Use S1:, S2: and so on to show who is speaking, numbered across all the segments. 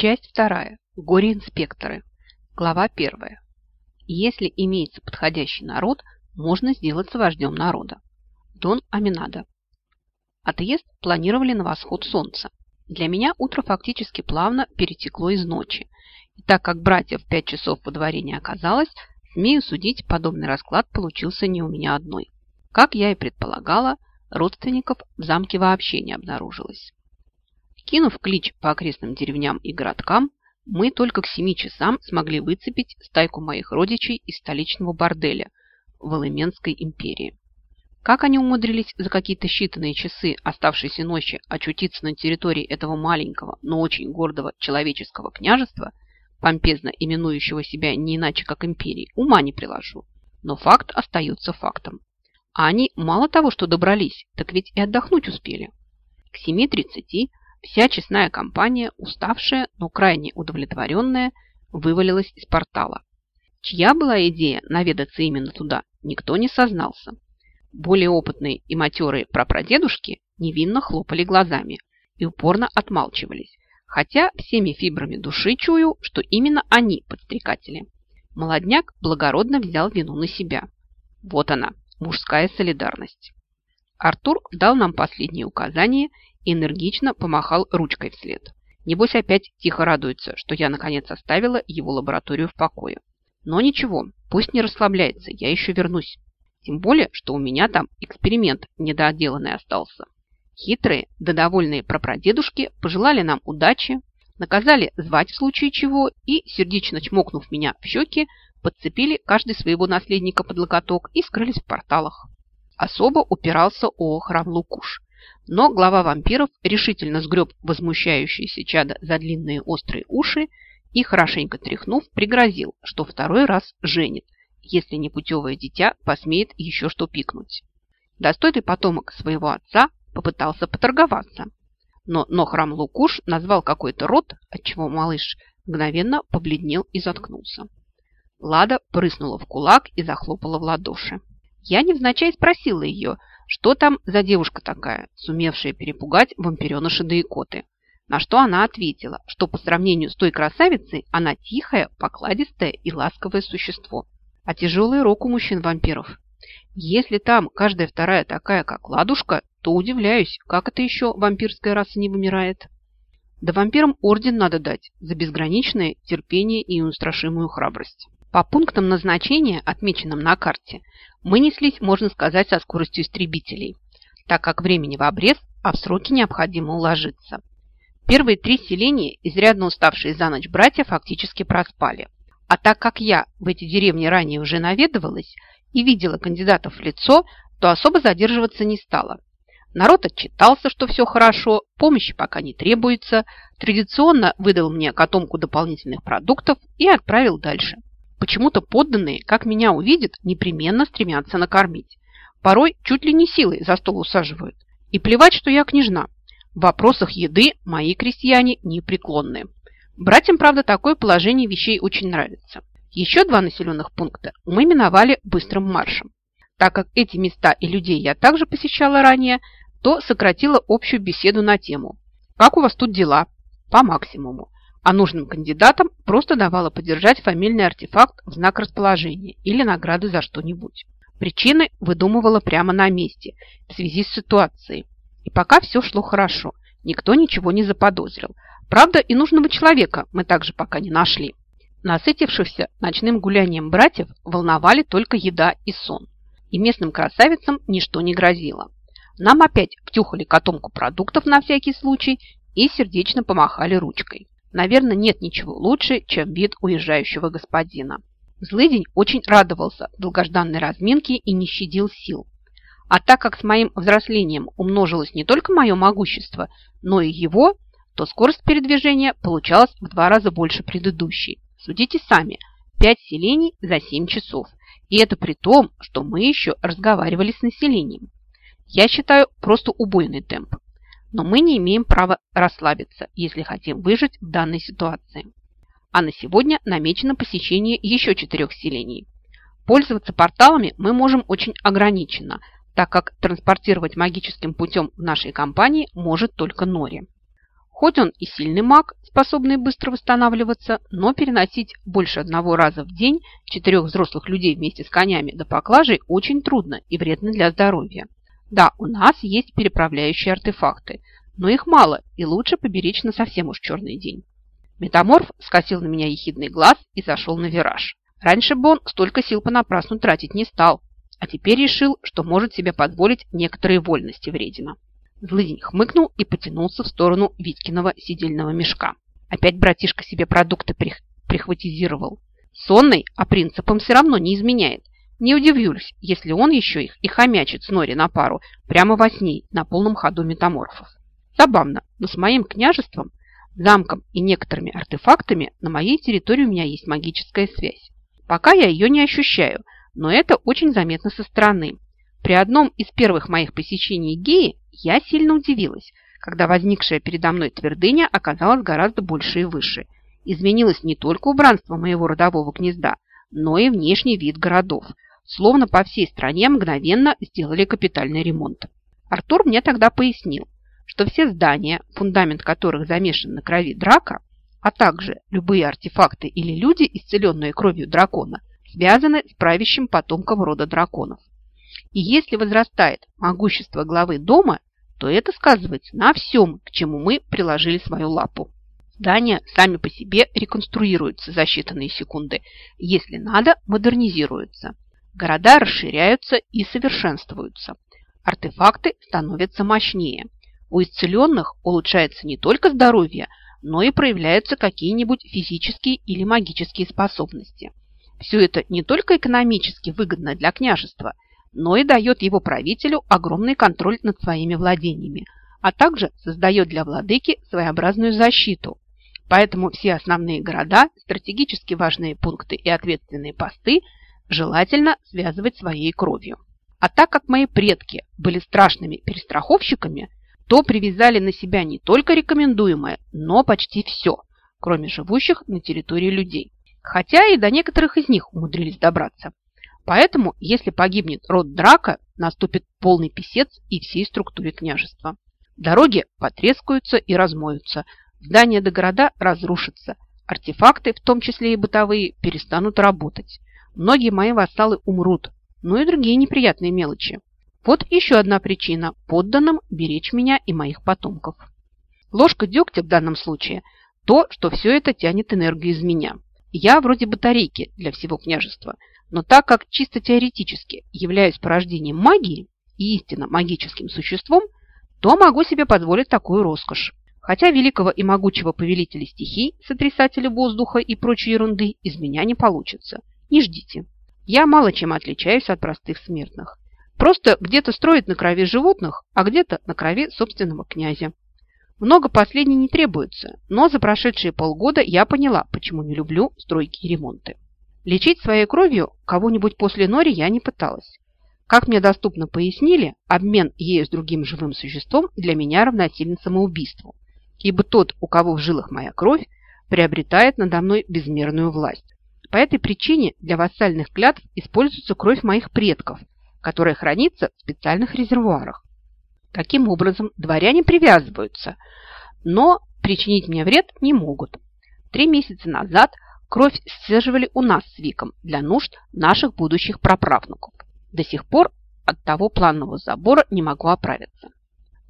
S1: Часть вторая. Горе-инспекторы. Глава первая. Если имеется подходящий народ, можно сделаться вождем народа. Дон Аминада. Отъезд планировали на восход солнца. Для меня утро фактически плавно перетекло из ночи. И так как братьев в пять часов во дворе не оказалось, смею судить, подобный расклад получился не у меня одной. Как я и предполагала, родственников в замке вообще не обнаружилось. Кинув клич по окрестным деревням и городкам, мы только к семи часам смогли выцепить стайку моих родичей из столичного борделя в Элеменской империи. Как они умудрились за какие-то считанные часы оставшейся ночи очутиться на территории этого маленького, но очень гордого человеческого княжества, помпезно именующего себя не иначе как империей, ума не приложу. Но факт остается фактом. А они мало того, что добрались, так ведь и отдохнуть успели. К 7.30 Вся честная компания, уставшая, но крайне удовлетворенная, вывалилась из портала. Чья была идея наведаться именно туда, никто не сознался. Более опытные и матерые прапрадедушки невинно хлопали глазами и упорно отмалчивались, хотя всеми фибрами души чую, что именно они подстрекатели. Молодняк благородно взял вину на себя. Вот она, мужская солидарность. Артур дал нам последние указания и энергично помахал ручкой вслед. Небось опять тихо радуется, что я наконец оставила его лабораторию в покое. Но ничего, пусть не расслабляется, я еще вернусь. Тем более, что у меня там эксперимент недоделанный остался. Хитрые да довольные прапрадедушки пожелали нам удачи, наказали звать в случае чего и, сердечно чмокнув меня в щеки, подцепили каждый своего наследника под локоток и скрылись в порталах. Особо упирался О храм Лукуш. Но глава вампиров решительно сгреб возмущающиеся чада за длинные острые уши и, хорошенько тряхнув, пригрозил, что второй раз женит, если непутевое дитя посмеет еще что пикнуть. Достойный потомок своего отца попытался поторговаться, но Нохрам Лукуш назвал какой-то род, отчего малыш мгновенно побледнел и заткнулся. Лада прыснула в кулак и захлопала в ладоши. Я невзначай спросила ее, что там за девушка такая, сумевшая перепугать вампиреныша да икоты? На что она ответила, что по сравнению с той красавицей она тихое, покладистое и ласковое существо. А тяжелый рок у мужчин-вампиров. Если там каждая вторая такая, как ладушка, то удивляюсь, как это еще вампирская раса не вымирает. Да вампирам орден надо дать за безграничное терпение и неустрашимую храбрость. По пунктам назначения, отмеченным на карте, мы неслись, можно сказать, со скоростью истребителей, так как времени в обрез, а в сроки необходимо уложиться. Первые три селения, изрядно уставшие за ночь братья, фактически проспали. А так как я в эти деревни ранее уже наведывалась и видела кандидатов в лицо, то особо задерживаться не стала. Народ отчитался, что все хорошо, помощи пока не требуется, традиционно выдал мне котомку дополнительных продуктов и отправил дальше. Почему-то подданные, как меня увидят, непременно стремятся накормить. Порой чуть ли не силой за стол усаживают. И плевать, что я княжна. В вопросах еды мои крестьяне непреклонные. Братьям, правда, такое положение вещей очень нравится. Еще два населенных пункта мы миновали быстрым маршем. Так как эти места и людей я также посещала ранее, то сократила общую беседу на тему «Как у вас тут дела?» по максимуму а нужным кандидатам просто давала подержать фамильный артефакт в знак расположения или награды за что-нибудь. Причины выдумывала прямо на месте в связи с ситуацией. И пока все шло хорошо, никто ничего не заподозрил. Правда, и нужного человека мы также пока не нашли. Насытившихся ночным гулянием братьев волновали только еда и сон. И местным красавицам ничто не грозило. Нам опять втюхали котомку продуктов на всякий случай и сердечно помахали ручкой. Наверное, нет ничего лучше, чем вид уезжающего господина. Злыдень очень радовался долгожданной разминке и не щадил сил. А так как с моим взрослением умножилось не только мое могущество, но и его, то скорость передвижения получалась в два раза больше предыдущей. Судите сами, пять селений за семь часов. И это при том, что мы еще разговаривали с населением. Я считаю просто убойный темп но мы не имеем права расслабиться, если хотим выжить в данной ситуации. А на сегодня намечено посещение еще четырех селений. Пользоваться порталами мы можем очень ограниченно, так как транспортировать магическим путем в нашей компании может только Нори. Хоть он и сильный маг, способный быстро восстанавливаться, но переносить больше одного раза в день четырех взрослых людей вместе с конями до поклажей очень трудно и вредно для здоровья. Да, у нас есть переправляющие артефакты, но их мало и лучше поберечь на совсем уж черный день. Метаморф скосил на меня ехидный глаз и зашел на вираж. Раньше бы он столько сил понапрасну тратить не стал, а теперь решил, что может себе позволить некоторые вольности вредина. Злыдень хмыкнул и потянулся в сторону Витькиного сидельного мешка. Опять братишка себе продукты прих прихватизировал. Сонный, а принципам все равно не изменяет. Не удивлюсь, если он еще их и хомячит с Нори на пару прямо во сне на полном ходу метаморфов. Забавно, но с моим княжеством, замком и некоторыми артефактами на моей территории у меня есть магическая связь. Пока я ее не ощущаю, но это очень заметно со стороны. При одном из первых моих посещений Геи я сильно удивилась, когда возникшая передо мной твердыня оказалась гораздо больше и выше. Изменилось не только убранство моего родового гнезда, но и внешний вид городов. Словно по всей стране мгновенно сделали капитальный ремонт. Артур мне тогда пояснил, что все здания, фундамент которых замешан на крови драка, а также любые артефакты или люди, исцеленные кровью дракона, связаны с правящим потомком рода драконов. И если возрастает могущество главы дома, то это сказывается на всем, к чему мы приложили свою лапу. Здания сами по себе реконструируются за считанные секунды, если надо, модернизируются. Города расширяются и совершенствуются. Артефакты становятся мощнее. У исцеленных улучшается не только здоровье, но и проявляются какие-нибудь физические или магические способности. Все это не только экономически выгодно для княжества – но и дает его правителю огромный контроль над своими владениями, а также создает для владыки своеобразную защиту. Поэтому все основные города, стратегически важные пункты и ответственные посты желательно связывать своей кровью. А так как мои предки были страшными перестраховщиками, то привязали на себя не только рекомендуемое, но почти все, кроме живущих на территории людей. Хотя и до некоторых из них умудрились добраться. Поэтому, если погибнет род Драка, наступит полный писец и всей структуре княжества. Дороги потрескаются и размоются, здания до города разрушатся, артефакты, в том числе и бытовые, перестанут работать. Многие мои вассалы умрут, ну и другие неприятные мелочи. Вот еще одна причина подданным беречь меня и моих потомков. Ложка дегтя в данном случае – то, что все это тянет энергию из меня. Я вроде батарейки для всего княжества – но так как чисто теоретически являюсь порождением магии и истинно магическим существом, то могу себе позволить такую роскошь. Хотя великого и могучего повелителя стихий, сотрясателя воздуха и прочей ерунды из меня не получится. Не ждите. Я мало чем отличаюсь от простых смертных. Просто где-то строит на крови животных, а где-то на крови собственного князя. Много последней не требуется, но за прошедшие полгода я поняла, почему не люблю стройки и ремонты. Лечить своей кровью кого-нибудь после нори я не пыталась. Как мне доступно пояснили, обмен ею с другим живым существом для меня равносилен самоубийству, ибо тот, у кого в жилах моя кровь, приобретает надо мной безмерную власть. По этой причине для вассальных клятв используется кровь моих предков, которая хранится в специальных резервуарах. Таким образом, дворяне привязываются, но причинить мне вред не могут. Три месяца назад – Кровь сцеживали у нас с Виком для нужд наших будущих праправнуков. До сих пор от того планного забора не могу оправиться.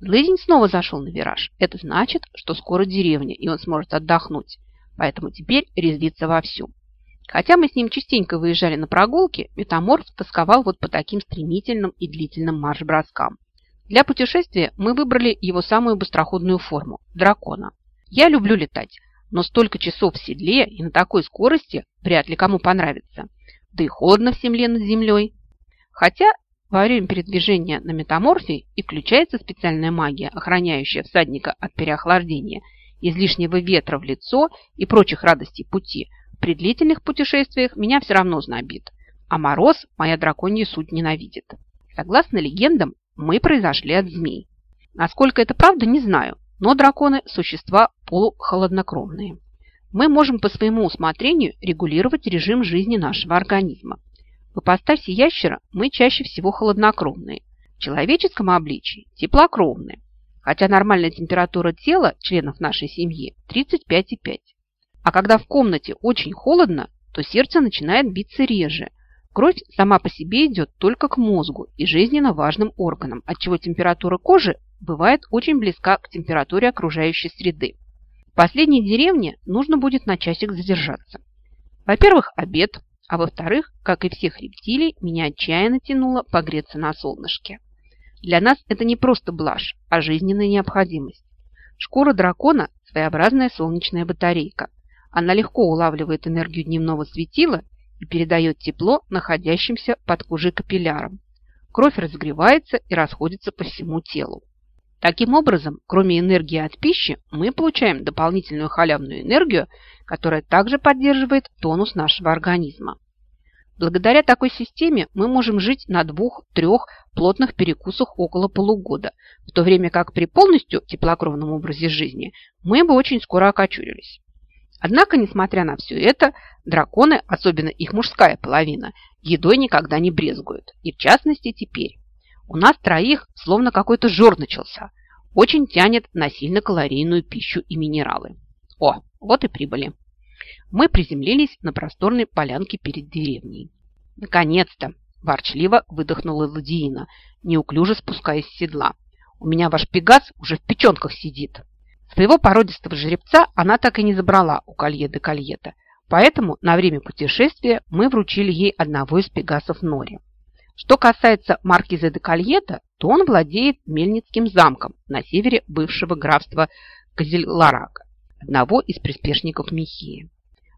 S1: Злыдень снова зашел на вираж. Это значит, что скоро деревня, и он сможет отдохнуть. Поэтому теперь резвится вовсю. Хотя мы с ним частенько выезжали на прогулки, метаморф тосковал вот по таким стремительным и длительным марш-броскам. Для путешествия мы выбрали его самую быстроходную форму – дракона. Я люблю летать, но столько часов в седле и на такой скорости вряд ли кому понравится. Да и холодно в земле над землей. Хотя во время передвижения на метаморфе и включается специальная магия, охраняющая всадника от переохлаждения, излишнего ветра в лицо и прочих радостей пути. При длительных путешествиях меня все равно знобит, а мороз моя драконья суть ненавидит. Согласно легендам, мы произошли от змей. Насколько это правда, не знаю, но драконы – существа полухолоднокровные. Мы можем по своему усмотрению регулировать режим жизни нашего организма. В ипостаси ящера мы чаще всего холоднокровные, в человеческом обличии – теплокровные. хотя нормальная температура тела членов нашей семьи 35,5. А когда в комнате очень холодно, то сердце начинает биться реже. Кровь сама по себе идет только к мозгу и жизненно важным органам, отчего температура кожи бывает очень близка к температуре окружающей среды. В последней деревне нужно будет на часик задержаться. Во-первых, обед, а во-вторых, как и всех рептилий, меня отчаянно тянуло погреться на солнышке. Для нас это не просто блажь, а жизненная необходимость. Шкура дракона – своеобразная солнечная батарейка. Она легко улавливает энергию дневного светила и передает тепло находящимся под кожей капиллярам. Кровь разогревается и расходится по всему телу. Таким образом, кроме энергии от пищи, мы получаем дополнительную халявную энергию, которая также поддерживает тонус нашего организма. Благодаря такой системе мы можем жить на двух-трех плотных перекусах около полугода, в то время как при полностью теплокровном образе жизни мы бы очень скоро окочурились. Однако, несмотря на все это, драконы, особенно их мужская половина, едой никогда не брезгуют. И в частности теперь. У нас троих словно какой-то жор начался. Очень тянет на сильно калорийную пищу и минералы. О, вот и прибыли. Мы приземлились на просторной полянке перед деревней. Наконец-то! Ворчливо выдохнула Ладиина, неуклюже спускаясь с седла. У меня ваш пегас уже в печенках сидит. Своего породистого жеребца она так и не забрала у Колье де Кольета, поэтому на время путешествия мы вручили ей одного из пегасов Нори. Что касается маркиза де Кальета, то он владеет Мельницким замком на севере бывшего графства Козеларака, одного из приспешников Михии.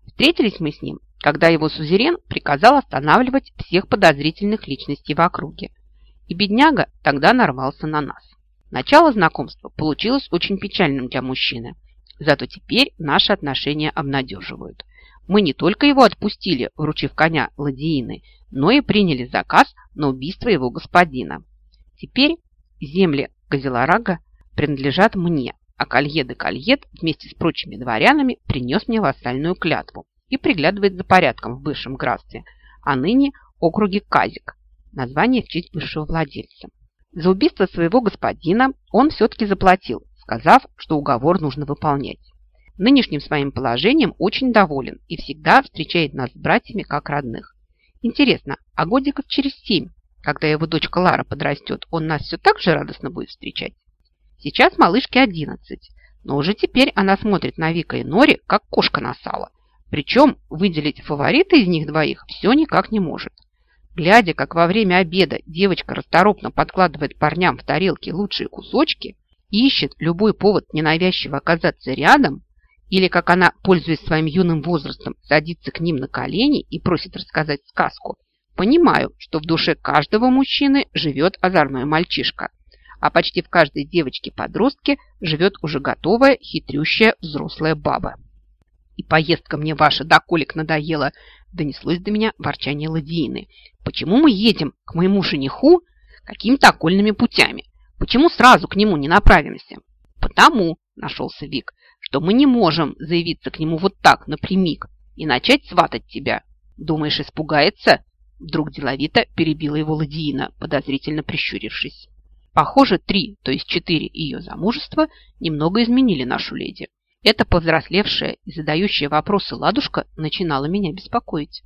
S1: Встретились мы с ним, когда его сузерен приказал останавливать всех подозрительных личностей в округе. И бедняга тогда нарвался на нас. Начало знакомства получилось очень печальным для мужчины. Зато теперь наши отношения обнадеживают. Мы не только его отпустили, вручив коня Ладиины, но и приняли заказ на убийство его господина. Теперь земли Газеларага принадлежат мне, а Колье де Кольет вместе с прочими дворянами принес мне вассальную клятву и приглядывает за порядком в бывшем графстве, а ныне округе Казик, название в честь бывшего владельца. За убийство своего господина он все-таки заплатил, сказав, что уговор нужно выполнять. Нынешним своим положением очень доволен и всегда встречает нас с братьями как родных. Интересно, а годиков через семь, когда его дочка Лара подрастет, он нас все так же радостно будет встречать? Сейчас малышке одиннадцать, но уже теперь она смотрит на Вика и Нори, как кошка на сало. Причем выделить фаворита из них двоих все никак не может. Глядя, как во время обеда девочка расторопно подкладывает парням в тарелки лучшие кусочки, ищет любой повод ненавязчиво оказаться рядом, или как она, пользуясь своим юным возрастом, садится к ним на колени и просит рассказать сказку, понимаю, что в душе каждого мужчины живет озорной мальчишка, а почти в каждой девочке-подростке живет уже готовая, хитрющая взрослая баба. «И поездка мне ваша до колик надоела!» донеслось до меня ворчание Ладиины. «Почему мы едем к моему жениху какими-то окольными путями? Почему сразу к нему не направимся?» «Потому», – нашелся Вик, что мы не можем заявиться к нему вот так, напрямик, и начать сватать тебя. Думаешь, испугается?» Вдруг деловито перебила его Ладиина, подозрительно прищурившись. Похоже, три, то есть четыре ее замужества немного изменили нашу леди. Эта повзрослевшая и задающая вопросы ладушка начинала меня беспокоить.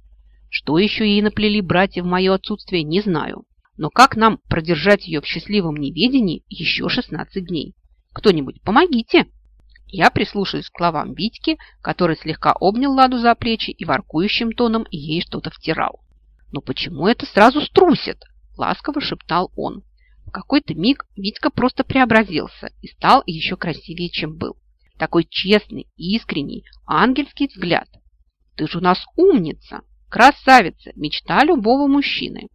S1: Что еще ей наплели братья в мое отсутствие, не знаю. Но как нам продержать ее в счастливом неведении еще 16 дней? Кто-нибудь помогите! Я прислушаюсь к словам Витьки, который слегка обнял Ладу за плечи и воркующим тоном ей что-то втирал. «Но почему это сразу струсит?» – ласково шептал он. В какой-то миг Витька просто преобразился и стал еще красивее, чем был. Такой честный, искренний, ангельский взгляд. Ты же у нас умница, красавица, мечта любого мужчины.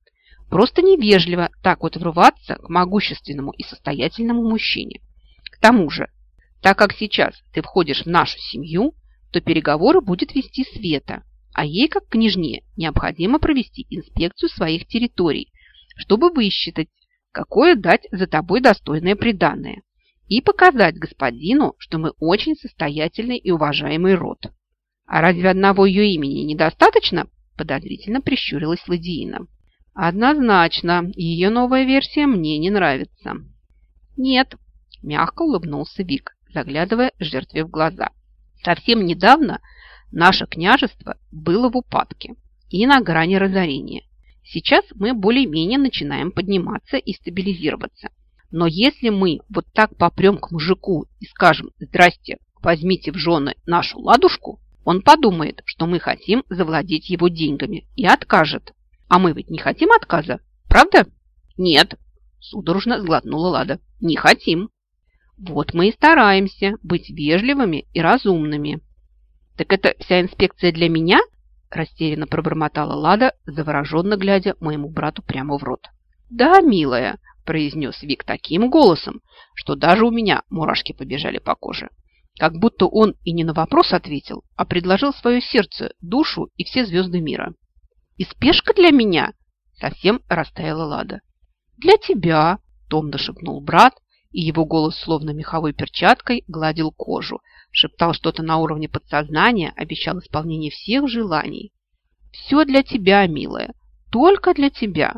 S1: Просто невежливо так вот врываться к могущественному и состоятельному мужчине. К тому же, так как сейчас ты входишь в нашу семью, то переговоры будет вести Света, а ей, как княжне, необходимо провести инспекцию своих территорий, чтобы высчитать, какое дать за тобой достойное приданное, и показать господину, что мы очень состоятельный и уважаемый род. А разве одного ее имени недостаточно? Подозрительно прищурилась Ладиина. Однозначно, ее новая версия мне не нравится. Нет, Мягко улыбнулся Вик, заглядывая жертве в глаза. Совсем недавно наше княжество было в упадке и на грани разорения. Сейчас мы более-менее начинаем подниматься и стабилизироваться. Но если мы вот так попрем к мужику и скажем «Здрасте, возьмите в жены нашу ладушку», он подумает, что мы хотим завладеть его деньгами и откажет. А мы ведь не хотим отказа, правда? Нет, судорожно сглотнула Лада. Не хотим. Вот мы и стараемся быть вежливыми и разумными. Так это вся инспекция для меня? Растерянно пробормотала Лада, завороженно глядя моему брату прямо в рот. Да, милая, произнес Вик таким голосом, что даже у меня мурашки побежали по коже. Как будто он и не на вопрос ответил, а предложил свое сердце, душу и все звезды мира. «И спешка для меня?» Совсем растаяла Лада. «Для тебя!» – томно шепнул брат, и его голос словно меховой перчаткой гладил кожу, шептал что-то на уровне подсознания, обещал исполнение всех желаний. «Все для тебя, милая, только для тебя!»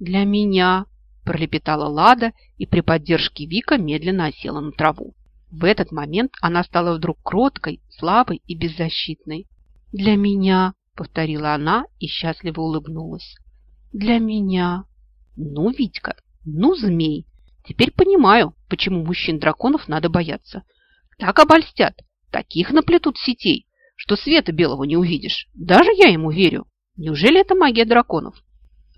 S1: «Для меня!» – пролепетала Лада и при поддержке Вика медленно осела на траву. В этот момент она стала вдруг кроткой, слабой и беззащитной. «Для меня», — повторила она и счастливо улыбнулась. «Для меня». «Ну, Витька, ну, змей, теперь понимаю, почему мужчин-драконов надо бояться. Так обольстят, таких наплетут сетей, что света белого не увидишь. Даже я ему верю. Неужели это магия драконов?»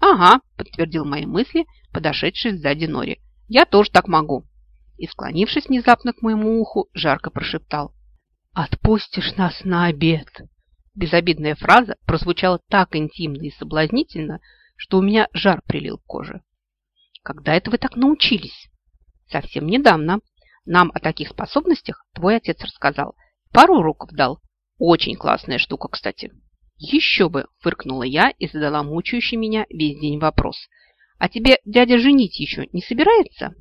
S1: «Ага», — подтвердил мои мысли, подошедший сзади Нори. «Я тоже так могу» и, склонившись внезапно к моему уху, жарко прошептал. «Отпустишь нас на обед!» Безобидная фраза прозвучала так интимно и соблазнительно, что у меня жар прилил к коже. «Когда это вы так научились?» «Совсем недавно. Нам о таких способностях твой отец рассказал. Пару уроков дал. Очень классная штука, кстати». «Еще бы!» – фыркнула я и задала мучающий меня весь день вопрос. «А тебе дядя женить еще не собирается?»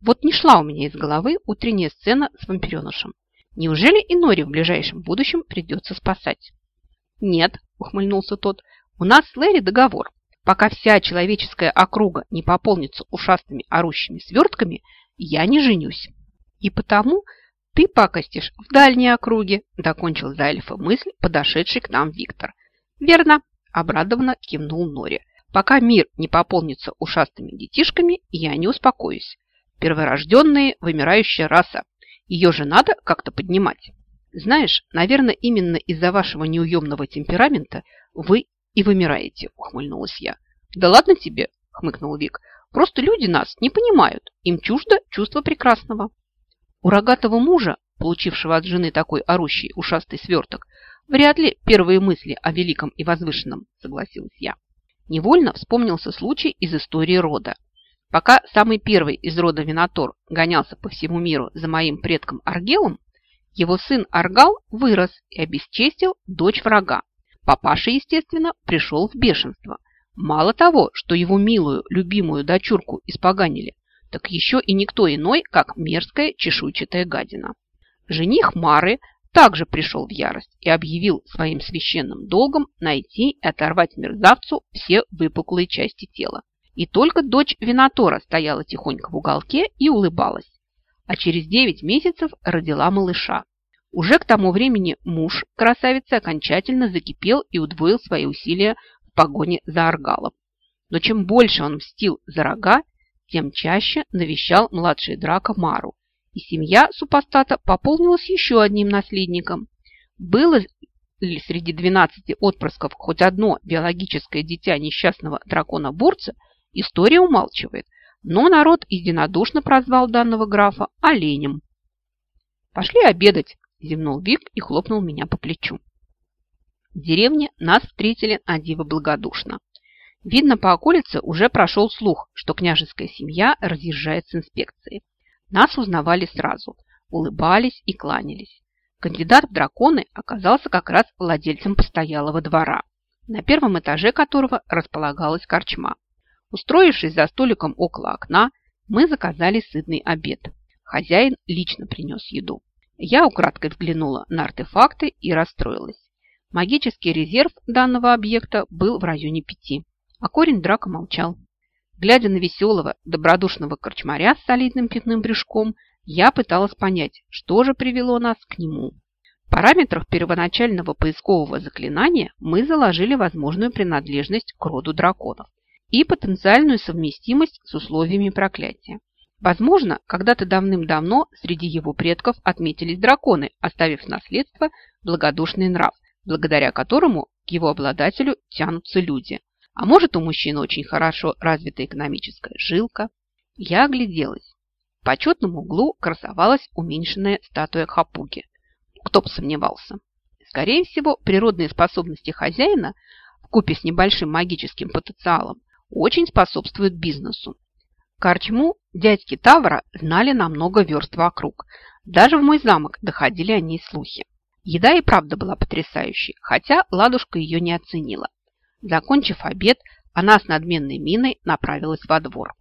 S1: Вот не шла у меня из головы утренняя сцена с вампиренышем. Неужели и Нори в ближайшем будущем придется спасать? Нет, ухмыльнулся тот, у нас с Лэри договор. Пока вся человеческая округа не пополнится ушастыми орущими свертками, я не женюсь. И потому ты пакостишь в дальней округе, докончил за эльфа мысль, подошедший к нам Виктор. Верно, обрадованно кивнул Нори. Пока мир не пополнится ушастыми детишками, я не успокоюсь. Перворожденные, вымирающая раса. Ее же надо как-то поднимать. Знаешь, наверное, именно из-за вашего неуемного темперамента вы и вымираете, ухмыльнулась я. Да ладно тебе, хмыкнул Вик. Просто люди нас не понимают. Им чуждо чувство прекрасного. У рогатого мужа, получившего от жены такой орущий ушастый сверток, вряд ли первые мысли о великом и возвышенном, согласилась я. Невольно вспомнился случай из истории рода. Пока самый первый из рода Винатор гонялся по всему миру за моим предком Аргелом, его сын Аргал вырос и обесчестил дочь врага. Папаша, естественно, пришел в бешенство. Мало того, что его милую, любимую дочурку испоганили, так еще и никто иной, как мерзкая чешуйчатая гадина. Жених Мары также пришел в ярость и объявил своим священным долгом найти и оторвать мерзавцу все выпуклые части тела. И только дочь Винатора стояла тихонько в уголке и улыбалась. А через девять месяцев родила малыша. Уже к тому времени муж красавицы окончательно закипел и удвоил свои усилия в погоне за Аргалом. Но чем больше он мстил за рога, тем чаще навещал младший Драка Мару, и семья супостата пополнилась еще одним наследником. Было ли среди 12 отпрысков хоть одно биологическое дитя несчастного дракона-бурца – История умалчивает, но народ единодушно прозвал данного графа оленем. «Пошли обедать!» – зевнул Вик и хлопнул меня по плечу. В деревне нас встретили одиво благодушно. Видно, по околице уже прошел слух, что княжеская семья разъезжает с инспекцией. Нас узнавали сразу, улыбались и кланялись. Кандидат в драконы оказался как раз владельцем постоялого двора, на первом этаже которого располагалась корчма. Устроившись за столиком около окна, мы заказали сытный обед. Хозяин лично принес еду. Я украдкой взглянула на артефакты и расстроилась. Магический резерв данного объекта был в районе пяти, а корень драка молчал. Глядя на веселого, добродушного корчмаря с солидным пятным брюшком, я пыталась понять, что же привело нас к нему. В параметрах первоначального поискового заклинания мы заложили возможную принадлежность к роду драконов и потенциальную совместимость с условиями проклятия. Возможно, когда-то давным-давно среди его предков отметились драконы, оставив наследство благодушный нрав, благодаря которому к его обладателю тянутся люди. А может, у мужчины очень хорошо развита экономическая жилка. Я огляделась. В почетном углу красовалась уменьшенная статуя Хапуги. Кто бы сомневался. Скорее всего, природные способности хозяина в купе с небольшим магическим потенциалом очень способствуют бизнесу. Корчму дядьки Тавра знали на много верст вокруг. Даже в мой замок доходили о ней слухи. Еда и правда была потрясающей, хотя ладушка ее не оценила. Закончив обед, она с надменной миной направилась во двор.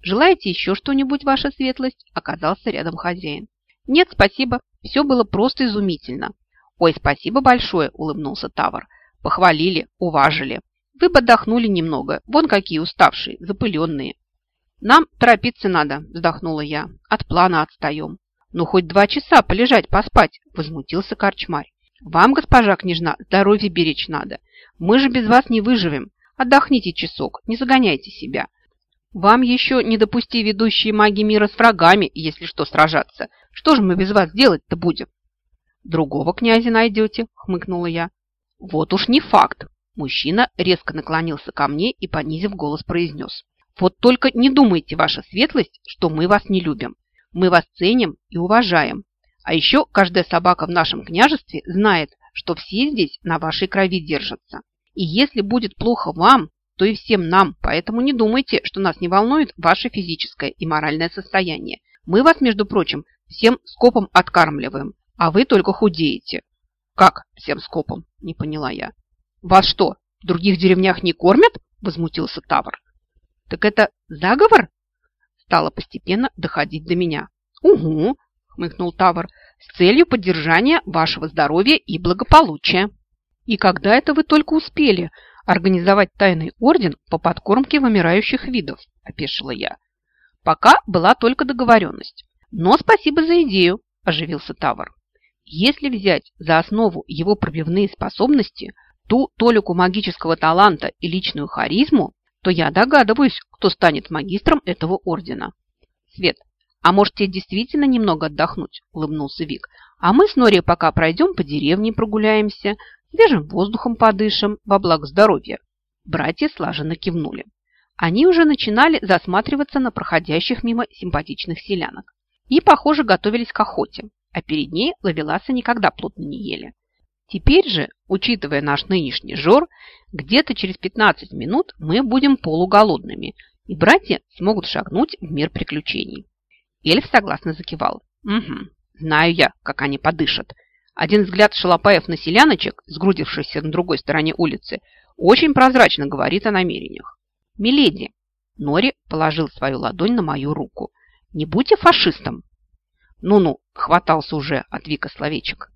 S1: «Желаете еще что-нибудь, ваша светлость?» – оказался рядом хозяин. «Нет, спасибо. Все было просто изумительно». «Ой, спасибо большое!» – улыбнулся Тавр. «Похвалили, уважили. Вы бы отдохнули немного. Вон какие уставшие, запыленные». «Нам торопиться надо», – вздохнула я. «От плана отстаем». «Ну, хоть два часа полежать, поспать», – возмутился корчмарь. «Вам, госпожа княжна, здоровье беречь надо. Мы же без вас не выживем. Отдохните часок, не загоняйте себя. Вам еще, не допусти ведущие маги мира с врагами, если что, сражаться. Что же мы без вас делать-то будем?» «Другого князя найдете», – хмыкнула я. «Вот уж не факт». Мужчина резко наклонился ко мне и, понизив голос, произнес. Вот только не думайте, ваша светлость, что мы вас не любим. Мы вас ценим и уважаем. А еще каждая собака в нашем княжестве знает, что все здесь на вашей крови держатся. И если будет плохо вам, то и всем нам, поэтому не думайте, что нас не волнует ваше физическое и моральное состояние. Мы вас, между прочим, всем скопом откармливаем, а вы только худеете. Как всем скопом? Не поняла я. Вас что, в других деревнях не кормят? Возмутился Тавр. Так это заговор? Стало постепенно доходить до меня. Угу, хмыкнул Тавр, с целью поддержания вашего здоровья и благополучия. И когда это вы только успели организовать тайный орден по подкормке вымирающих видов, опешила я. Пока была только договоренность. Но спасибо за идею, оживился Тавр. Если взять за основу его пробивные способности, ту толику магического таланта и личную харизму, то я догадываюсь, кто станет магистром этого ордена. Свет, а может тебе действительно немного отдохнуть? Улыбнулся Вик. А мы с Нори пока пройдем по деревне прогуляемся, свежим воздухом подышим, во благо здоровья. Братья слаженно кивнули. Они уже начинали засматриваться на проходящих мимо симпатичных селянок. И, похоже, готовились к охоте, а перед ней ловеласы никогда плотно не ели. Теперь же, учитывая наш нынешний жор, где-то через 15 минут мы будем полуголодными, и братья смогут шагнуть в мир приключений. Эльф согласно закивал. Угу, знаю я, как они подышат. Один взгляд шалопаев на селяночек, сгрудившихся на другой стороне улицы, очень прозрачно говорит о намерениях. «Миледи!» Нори положил свою ладонь на мою руку. «Не будьте фашистом!» «Ну-ну!» – хватался уже от Вика словечек.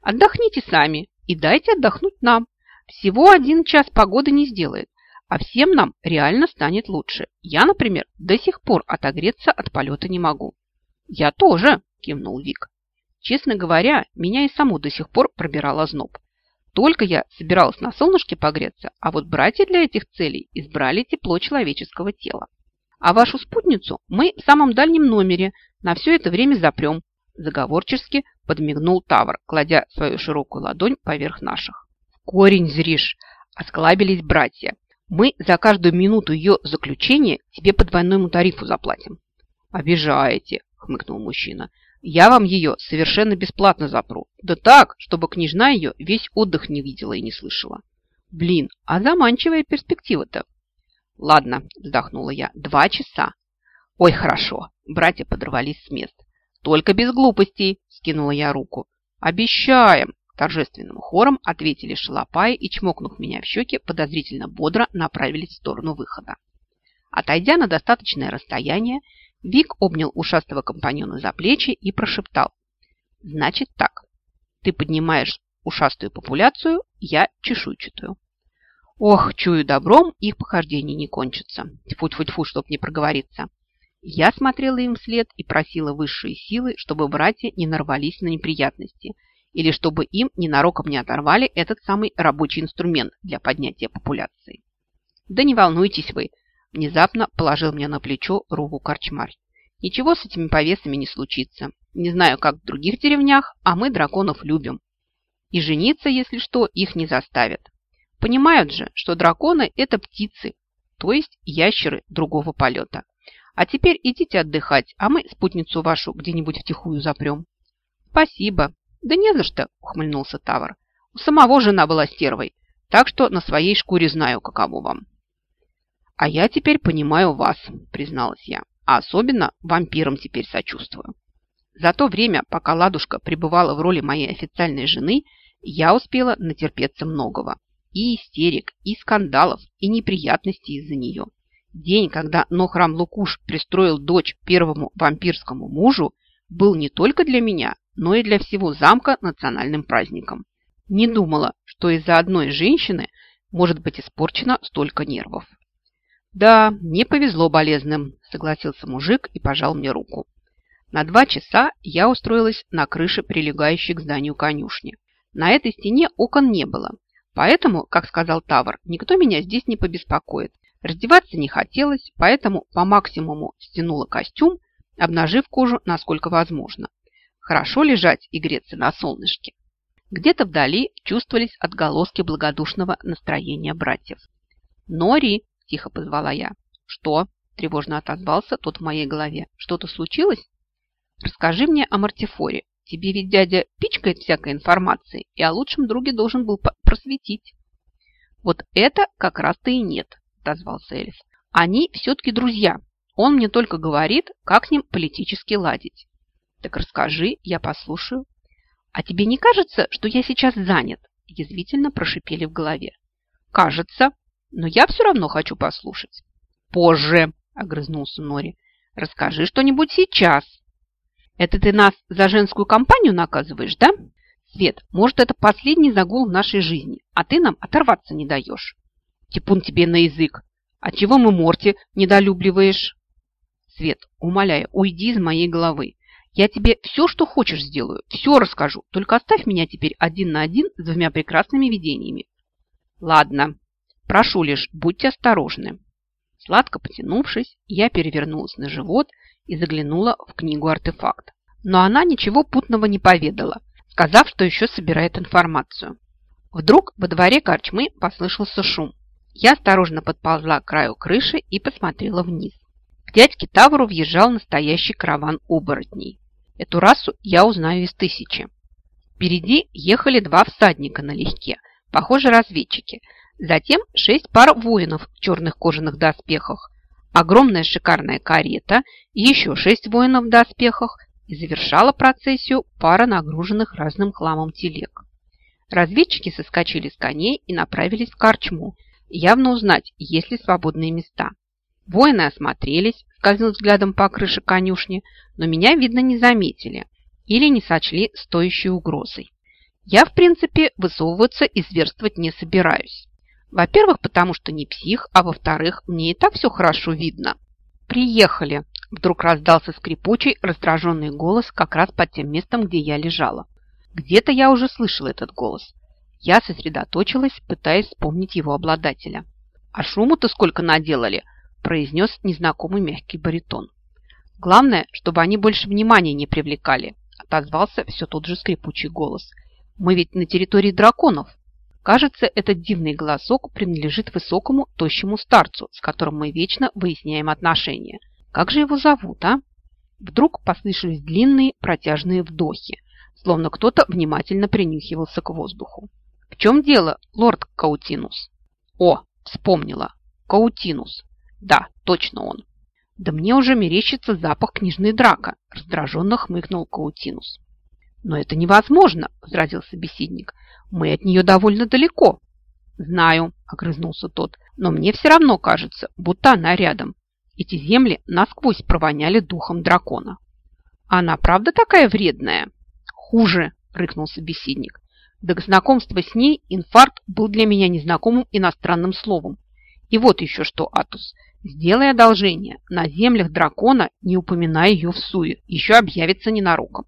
S1: Отдохните сами и дайте отдохнуть нам. Всего один час погоды не сделает, а всем нам реально станет лучше. Я, например, до сих пор отогреться от полета не могу. Я тоже, кивнул Вик. Честно говоря, меня и саму до сих пор пробирал озноб. Только я собиралась на солнышке погреться, а вот братья для этих целей избрали тепло человеческого тела. А вашу спутницу мы в самом дальнем номере на все это время запрем, заговорчески подмигнул Тавр, кладя свою широкую ладонь поверх наших. корень зришь, осклабились братья. Мы за каждую минуту ее заключения тебе по двойному тарифу заплатим. Обижаете, хмыкнул мужчина. Я вам ее совершенно бесплатно запру. Да так, чтобы княжна ее весь отдых не видела и не слышала. Блин, а заманчивая перспектива-то. Ладно, вздохнула я, два часа. Ой, хорошо. Братья подорвались с мест. Только без глупостей, скинула я руку. Обещаем, торжественным хором ответили шалопаи и, чмокнув меня в щеки, подозрительно бодро направились в сторону выхода. Отойдя на достаточное расстояние, Вик обнял ушастого компаньона за плечи и прошептал. «Значит так, ты поднимаешь ушастую популяцию, я чешуйчатую». Ох, чую добром, их похождение не кончится. Тьфу-тьфу-тьфу, чтоб не проговориться. Я смотрела им вслед и просила высшие силы, чтобы братья не нарвались на неприятности или чтобы им ненароком не оторвали этот самый рабочий инструмент для поднятия популяции. Да не волнуйтесь вы, внезапно положил мне на плечо руку корчмарь. Ничего с этими повесами не случится. Не знаю, как в других деревнях, а мы драконов любим. И жениться, если что, их не заставят. Понимают же, что драконы – это птицы, то есть ящеры другого полета. А теперь идите отдыхать, а мы спутницу вашу где-нибудь втихую запрем. Спасибо. Да не за что, ухмыльнулся Тавр. У самого жена была стервой, так что на своей шкуре знаю, каково вам. А я теперь понимаю вас, призналась я, а особенно вампирам теперь сочувствую. За то время, пока Ладушка пребывала в роли моей официальной жены, я успела натерпеться многого. И истерик, и скандалов, и неприятностей из-за нее. День, когда Нохрам Лукуш пристроил дочь первому вампирскому мужу, был не только для меня, но и для всего замка национальным праздником. Не думала, что из-за одной женщины может быть испорчено столько нервов. «Да, не повезло болезным», – согласился мужик и пожал мне руку. На два часа я устроилась на крыше, прилегающей к зданию конюшни. На этой стене окон не было, поэтому, как сказал Тавр, никто меня здесь не побеспокоит. Раздеваться не хотелось, поэтому по максимуму стянула костюм, обнажив кожу насколько возможно. Хорошо лежать и греться на солнышке. Где-то вдали чувствовались отголоски благодушного настроения братьев. «Нори!» – тихо позвала я. «Что?» – тревожно отозвался тот в моей голове. «Что-то случилось?» Расскажи мне о Мартифоре. Тебе ведь дядя пичкает всякой информацией, и о лучшем друге должен был просветить. Вот это как раз-то и нет, отозвался Эльф. Они все-таки друзья. Он мне только говорит, как с ним политически ладить. Так расскажи, я послушаю. А тебе не кажется, что я сейчас занят? Язвительно прошипели в голове. Кажется, но я все равно хочу послушать. Позже, огрызнулся Нори. Расскажи что-нибудь сейчас. Это ты нас за женскую компанию наказываешь, да? Свет, может, это последний загул в нашей жизни, а ты нам оторваться не даешь. Типун тебе на язык. А чего мы Морти недолюбливаешь? Свет, умоляю, уйди из моей головы. Я тебе все, что хочешь, сделаю, все расскажу. Только оставь меня теперь один на один с двумя прекрасными видениями. Ладно, прошу лишь, будьте осторожны. Сладко потянувшись, я перевернулась на живот и заглянула в книгу «Артефакт». Но она ничего путного не поведала, сказав, что еще собирает информацию. Вдруг во дворе корчмы послышался шум. Я осторожно подползла к краю крыши и посмотрела вниз. К дядьке Тавру въезжал настоящий караван оборотней. Эту расу я узнаю из тысячи. Впереди ехали два всадника налегке, похоже, разведчики. Затем шесть пар воинов в черных кожаных доспехах, огромная шикарная карета и еще шесть воинов в доспехах и завершала процессию пара нагруженных разным хламом телег. Разведчики соскочили с коней и направились в Карчму, явно узнать, есть ли свободные места. Воины осмотрелись, скользнув взглядом по крыше конюшни, но меня, видно, не заметили или не сочли стоящей угрозой. Я, в принципе, высовываться и зверствовать не собираюсь. Во-первых, потому что не псих, а во-вторых, мне и так все хорошо видно. «Приехали!» – вдруг раздался скрипучий, раздраженный голос как раз под тем местом, где я лежала. Где-то я уже слышала этот голос. Я сосредоточилась, пытаясь вспомнить его обладателя. «А шуму-то сколько наделали!» – произнес незнакомый мягкий баритон. «Главное, чтобы они больше внимания не привлекали», – отозвался все тот же скрипучий голос. «Мы ведь на территории драконов». Кажется, этот дивный голосок принадлежит высокому, тощему старцу, с которым мы вечно выясняем отношения. Как же его зовут, а? Вдруг послышались длинные протяжные вдохи, словно кто-то внимательно принюхивался к воздуху. В чем дело, лорд Каутинус? О, вспомнила. Каутинус. Да, точно он. Да мне уже мерещится запах книжной драка, раздраженно хмыкнул Каутинус. Но это невозможно, возразил собеседник. Мы от нее довольно далеко. Знаю, огрызнулся тот, но мне все равно кажется, будто она рядом. Эти земли насквозь провоняли духом дракона. Она правда такая вредная? Хуже, рыкнул собеседник. До знакомства с ней инфаркт был для меня незнакомым иностранным словом. И вот еще что, Атус. Сделай одолжение. На землях дракона не упоминай ее в суе. Еще объявится ненароком.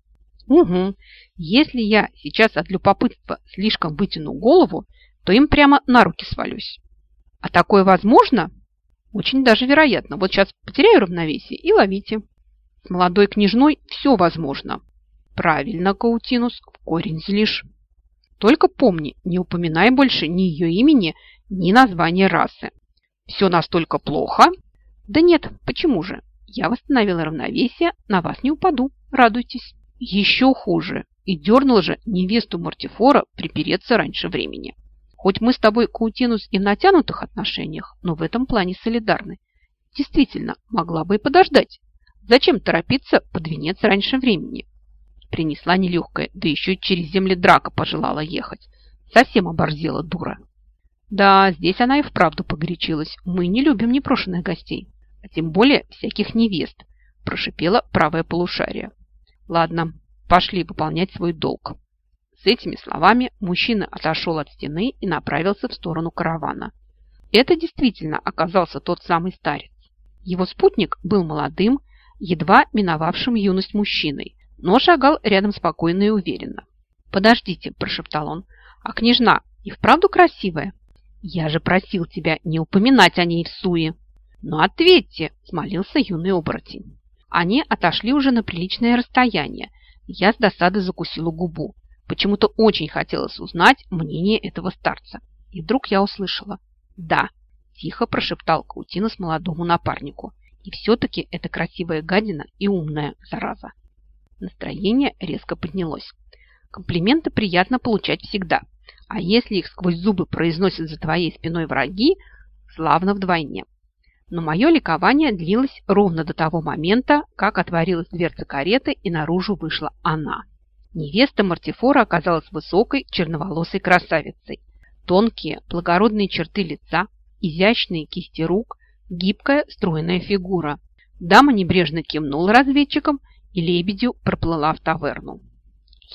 S1: Угу. Если я сейчас от любопытства слишком вытяну голову, то им прямо на руки свалюсь. А такое возможно? Очень даже вероятно. Вот сейчас потеряю равновесие и ловите. С молодой княжной все возможно. Правильно, Каутинус, в корень злишь. Только помни, не упоминай больше ни ее имени, ни названия расы. Все настолько плохо? Да нет, почему же? Я восстановила равновесие, на вас не упаду, радуйтесь. Еще хуже. И дернул же невесту Мартифора припереться раньше времени. Хоть мы с тобой, Каутинус, и в натянутых отношениях, но в этом плане солидарны. Действительно, могла бы и подождать. Зачем торопиться под венец раньше времени? Принесла нелегкая, да еще через земли драка пожелала ехать. Совсем оборзела дура. Да, здесь она и вправду погорячилась. Мы не любим непрошенных гостей, а тем более всяких невест, прошипела правое полушарие. Ладно, пошли выполнять свой долг. С этими словами мужчина отошел от стены и направился в сторону каравана. Это действительно оказался тот самый старец. Его спутник был молодым, едва миновавшим юность мужчиной, но шагал рядом спокойно и уверенно. «Подождите», – прошептал он, – «а княжна и вправду красивая?» «Я же просил тебя не упоминать о ней в суе». «Ну ответьте», – смолился юный оборотень. Они отошли уже на приличное расстояние. Я с досады закусила губу. Почему-то очень хотелось узнать мнение этого старца. И вдруг я услышала «Да», – тихо прошептал Каутинос молодому напарнику. И все-таки это красивая гадина и умная зараза. Настроение резко поднялось. Комплименты приятно получать всегда. А если их сквозь зубы произносят за твоей спиной враги, славно вдвойне. Но мое ликование длилось ровно до того момента, как отворилась дверца кареты и наружу вышла она. Невеста Мартифора оказалась высокой, черноволосой красавицей. Тонкие, благородные черты лица, изящные кисти рук, гибкая, стройная фигура. Дама небрежно кивнула разведчикам и лебедью проплыла в таверну.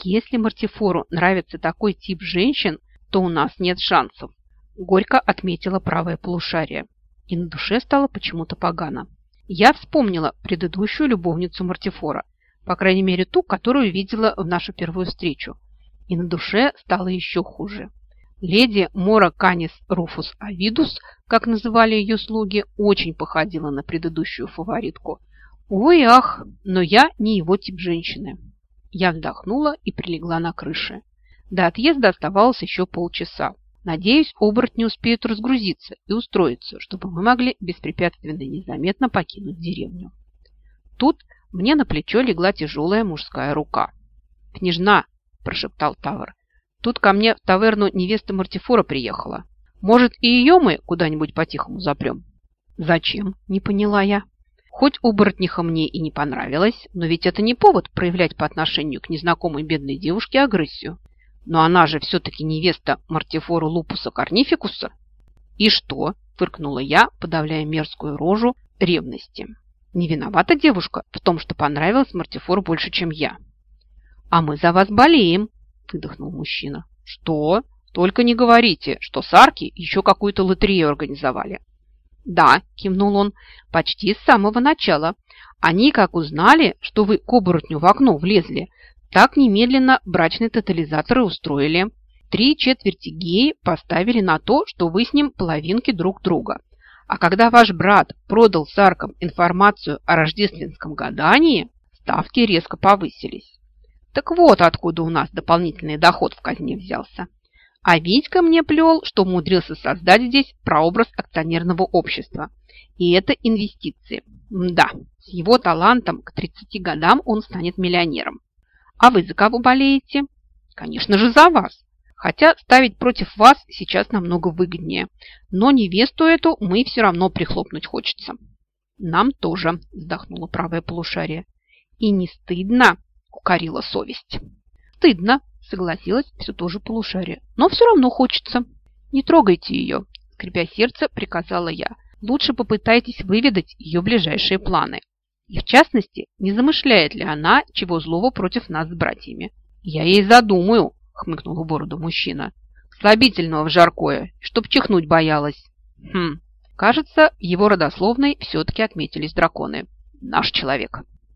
S1: Если Мартифору нравится такой тип женщин, то у нас нет шансов, горько отметила правое полушарие. И на душе стало почему-то погано. Я вспомнила предыдущую любовницу Мартифора – по крайней мере, ту, которую видела в нашу первую встречу. И на душе стало еще хуже. Леди Мора Канис Руфус Авидус, как называли ее слуги, очень походила на предыдущую фаворитку. Увы ах, но я не его тип женщины. Я вздохнула и прилегла на крыше. До отъезда оставалось еще полчаса. Надеюсь, оборотни успеют разгрузиться и устроиться, чтобы мы могли беспрепятственно и незаметно покинуть деревню. Тут мне на плечо легла тяжелая мужская рука. «Княжна!» – прошептал Тавр. «Тут ко мне в таверну невеста Мартифора приехала. Может, и ее мы куда-нибудь по-тихому запрем?» «Зачем?» – не поняла я. Хоть оборотниха мне и не понравилось, но ведь это не повод проявлять по отношению к незнакомой бедной девушке агрессию. Но она же все-таки невеста Мартифора Лупуса Корнификуса. «И что?» – фыркнула я, подавляя мерзкую рожу ревности. Не виновата девушка в том, что понравилась Мартифор больше, чем я. А мы за вас болеем, выдохнул мужчина. Что? Только не говорите, что сарки еще какую-то лотерею организовали. Да, кивнул он, почти с самого начала. Они, как узнали, что вы к оборотню в окно влезли, так немедленно брачный тотализатор устроили. Три четверти геи поставили на то, что вы с ним половинки друг друга – а когда ваш брат продал саркам информацию о рождественском гадании, ставки резко повысились. Так вот откуда у нас дополнительный доход в казне взялся. А Витька мне плел, что умудрился создать здесь прообраз акционерного общества. И это инвестиции. Да, с его талантом к 30 годам он станет миллионером. А вы за кого болеете? Конечно же, за вас. Хотя ставить против вас сейчас намного выгоднее. Но невесту эту мы все равно прихлопнуть хочется. Нам тоже, вздохнула правое полушарие. И не стыдно, укорила совесть. Стыдно, согласилась все тоже полушарие. Но все равно хочется. Не трогайте ее, скрипя сердце, приказала я. Лучше попытайтесь выведать ее ближайшие планы. И в частности, не замышляет ли она чего злого против нас с братьями. Я ей задумаю, хмыкнул в бороду мужчина. Слабительного в жаркое, чтоб чихнуть боялась. Хм, кажется, его родословной все-таки отметились драконы. Наш человек.